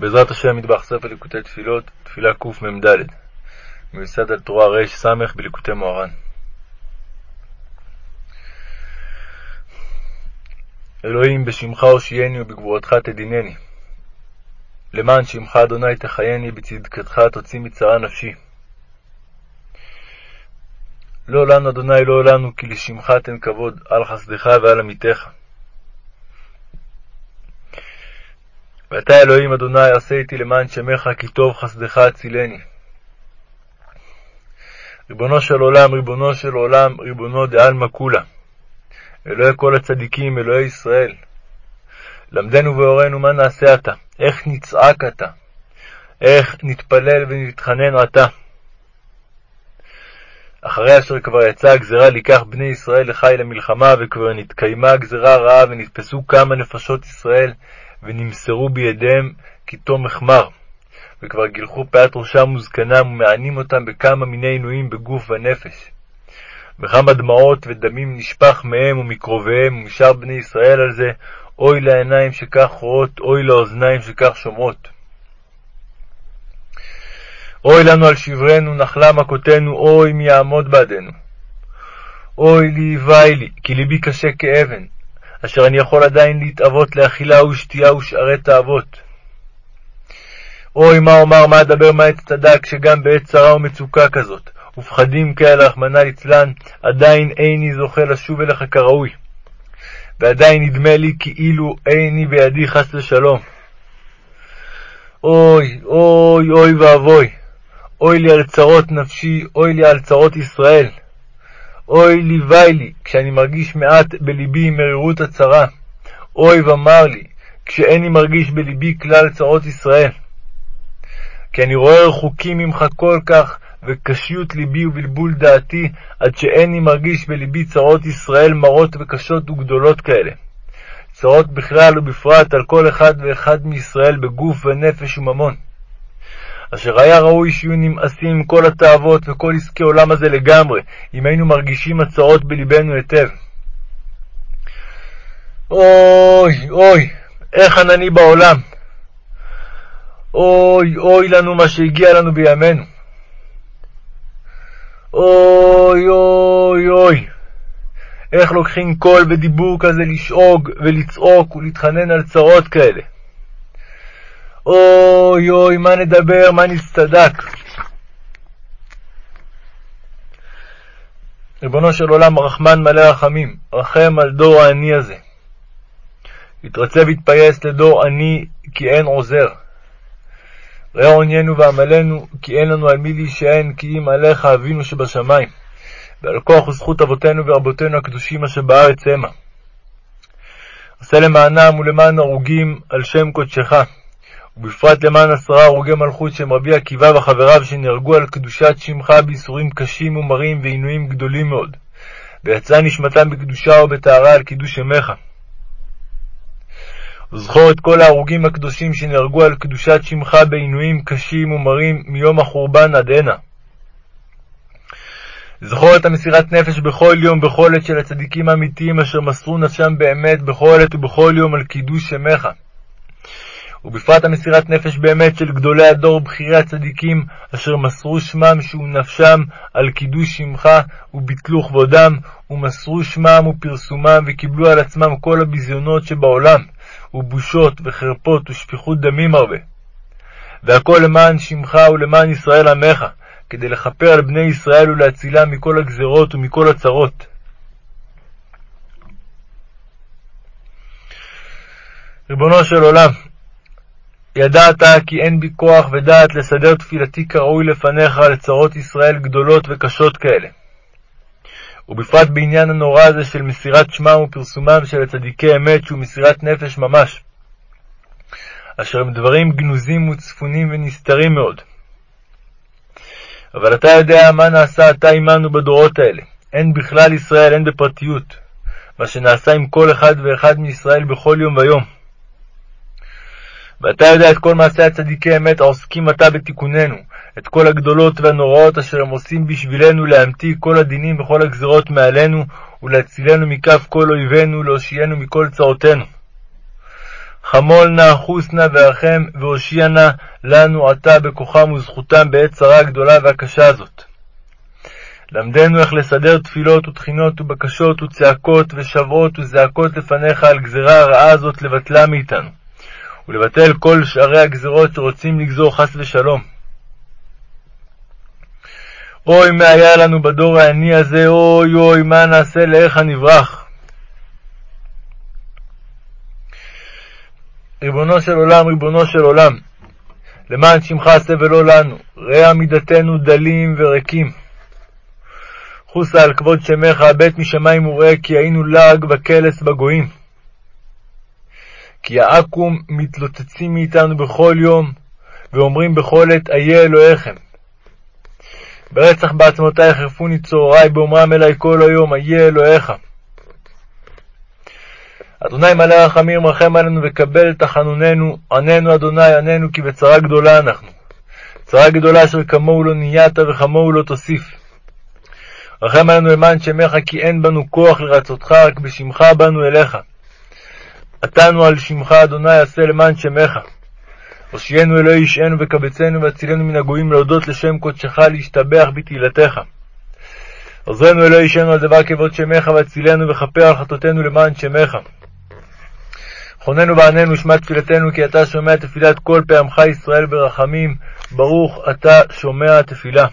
בעזרת השם מטבח ספר ליקוטי תפילות, תפילה קמ"ד, מיוסד על תורה רס בליקוטי מוהר"ן. אלוהים, בשמך הושיעני ובגבורתך תדינני. למען שמך אדוני תחייני, בצדקתך תוציא מצרה נפשי. לא לנו אדוני לא לנו, כי לשמך תן כבוד, על חסדך ועל עמיתך. ואתה אלוהים אדוני עשה איתי למען שמך כי טוב חסדך הצילני. ריבונו של עולם, ריבונו של עולם, ריבונו דעלמא כולה. אלוהי כל הצדיקים, אלוהי ישראל. למדנו והורינו מה נעשה עתה, איך נצעק עתה, איך נתפלל ונתחנן עתה. אחרי אשר כבר יצאה הגזרה לקח בני ישראל לחי למלחמה, וכבר נתקיימה הגזרה הרעה, ונתפסו כמה נפשות ישראל, ונמסרו בידיהם כתום מחמר, וכבר גילחו פאת ראשם וזקנם, ומענים אותם בכמה מיני עינויים בגוף ונפש. וכמה דמעות ודמים נשפך מהם ומקרוביהם ומשאר בני ישראל על זה, אוי לעיניים שכך רואות, אוי לאוזניים שכך שומעות. אוי לנו על שברנו, נחלה מכותנו, אוי מי יעמוד בעדנו. אוי לי, ואי לי, כי ליבי קשה כאבן, אשר אני יכול עדיין להתאבות לאכילה ושתייה ושארי תאוות. אוי, מה אומר, מה אדבר, מה אצטדק, שגם בעת צרה ומצוקה כזאת, ופחדים כאלה, רחמנא ליצלן, עדיין איני זוכה לשוב אליך כראוי. ועדיין נדמה לי כאילו איני בידי חס ושלום. אוי, אוי, אוי ואבוי, אוי לי על צרות נפשי, אוי לי על צרות ישראל. אוי לי וי לי, כשאני מרגיש מעט בלבי מרירות הצרה. אוי ומר לי, כשאיני מרגיש בלבי כלל צרות ישראל. כי אני רואה רחוקים ממך כל כך, וקשיות ליבי ובלבול דעתי, עד שאיני מרגיש בלבי צרות ישראל מרות וקשות וגדולות כאלה. צרות בכלל ובפרט על כל אחד ואחד מישראל בגוף ונפש וממון. אשר היה ראוי שיהיו נמאסים עם כל התאוות וכל עסקי עולם הזה לגמרי, אם היינו מרגישים הצרות בלבנו היטב. אוי, אוי, איך ענני בעולם. אוי, אוי לנו מה שהגיע לנו בימינו. אוי, אוי, אוי. איך לוקחים קול ודיבור כזה לשאוג ולצעוק ולהתחנן על צרות כאלה. אוי אוי, מה נדבר, מה נצטדק. ריבונו של עולם, רחמן מלא רחמים, רחם על דור העני הזה. התרצה והתפייס לדור עני, כי אין עוזר. ראה עוניינו ועמלנו, כי אין לנו על מי להישען, כי אם עליך אבינו שבשמיים, ועל כוח וזכות אבותינו ורבותינו הקדושים אשר בארץ המה. עשה למענם ולמען הרוגים על שם קודשך. ובפרט למען עשרה הרוגי מלכות שהם רבי עקיבא וחבריו שנהרגו על קדושת שמך בייסורים קשים ומרים ועינויים גדולים מאוד, ויצאה נשמתם בקדושה ובטהרה על קידוש שמך. וזכור את כל ההרוגים הקדושים שנהרגו על קדושת שמך בעינויים קשים ומרים מיום החורבן עד הנה. זכור את המסירת נפש בכל יום בכל עת של הצדיקים האמיתיים אשר מסרו נפשם באמת בכל עת ובכל יום על קידוש שמך. ובפרט המסירת נפש באמת של גדולי הדור בכירי הצדיקים, אשר מסרו שמם שהוא נפשם על קידוש שמך וביטלו כבודם, ומסרו שמם ופרסומם, וקיבלו על עצמם כל הביזיונות שבעולם, ובושות וחרפות ושפיכות דמים הרבה. והכל למען שמך ולמען ישראל עמך, כדי לכפר על בני ישראל ולהצילם מכל הגזרות ומכל הצרות. ריבונו של עולם, ידעת כי אין בי כוח ודעת לסדר תפילתי כראוי לפניך לצרות ישראל גדולות וקשות כאלה. ובפרט בעניין הנורא הזה של מסירת שמם ופרסומם של הצדיקי אמת, שהוא מסירת נפש ממש, אשר הם דברים גנוזים וצפונים ונסתרים מאוד. אבל אתה יודע מה נעשה עתה עמנו בדורות האלה, הן בכלל ישראל, הן בפרטיות, מה שנעשה עם כל אחד ואחד מישראל בכל יום ויום. ואתה יודע את כל מעשי הצדיקי אמת העוסקים עתה בתיקוננו, את כל הגדולות והנוראות אשר הם עושים בשבילנו להמתיק כל הדינים וכל הגזרות מעלינו, ולהצילנו מכף כל אויבינו, להושיענו מכל צרותינו. חמול נא, חוס נא ורחם, והושיע נא לנו עתה בכוחם וזכותם בעת צרה הגדולה והקשה הזאת. למדנו איך לסדר תפילות ותחינות ובקשות וצעקות ושבעות וזעקות לפניך על גזירה הרעה הזאת לבטלה מאיתנו, ולבטל כל שערי הגזירות שרוצים לגזור חס ושלום. אוי, מה היה לנו בדור העני הזה, אוי אוי, מה נעשה לאיך הנברח. ריבונו של עולם, ריבונו של עולם, למען שמך עשה ולא לנו, ראה עמידתנו דלים וריקים. חוסה על כבוד שמך, הבט משמיים וראה, כי היינו לעג וקלס בגויים. כי העכו"ם מתלוצצים מאיתנו בכל יום, ואומרים בכל עת, איה אלוהיכם. ברצח בעצמותי יחרפוני צהרי, באומרם אלי כל היום, איה אלוהיך. אדוני מלא רחמים, רחם עלינו וקבל תחנוננו, עננו אדוני, עננו, כי בצרה גדולה אנחנו. צרה גדולה אשר כמוהו לא נהיית וכמוהו לא תוסיף. רחם עלינו למען שמך, כי אין בנו כוח לרצותך, רק בשמך באנו אליך. עתנו על שמך, אדוני, עשה למען שמך. הושיענו אלוהי אישנו וקבצנו והצילנו מן הגויים להודות לשם קודשך להשתבח בתהילתך. עוזרנו אלוהי אישנו על דבר כבוד שמך והצילנו וכפר על חטאותינו למען שמך. חוננו ועננו שמע תפילתנו כי אתה שומע תפילת כל פעמך ישראל ברחמים ברוך אתה שומע תפילה.